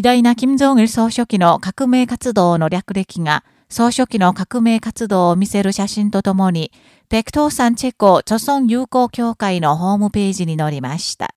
偉大な金正日総書記の革命活動の略歴が、総書記の革命活動を見せる写真とともに、北東山チェコ著村友好協会のホームページに載りました。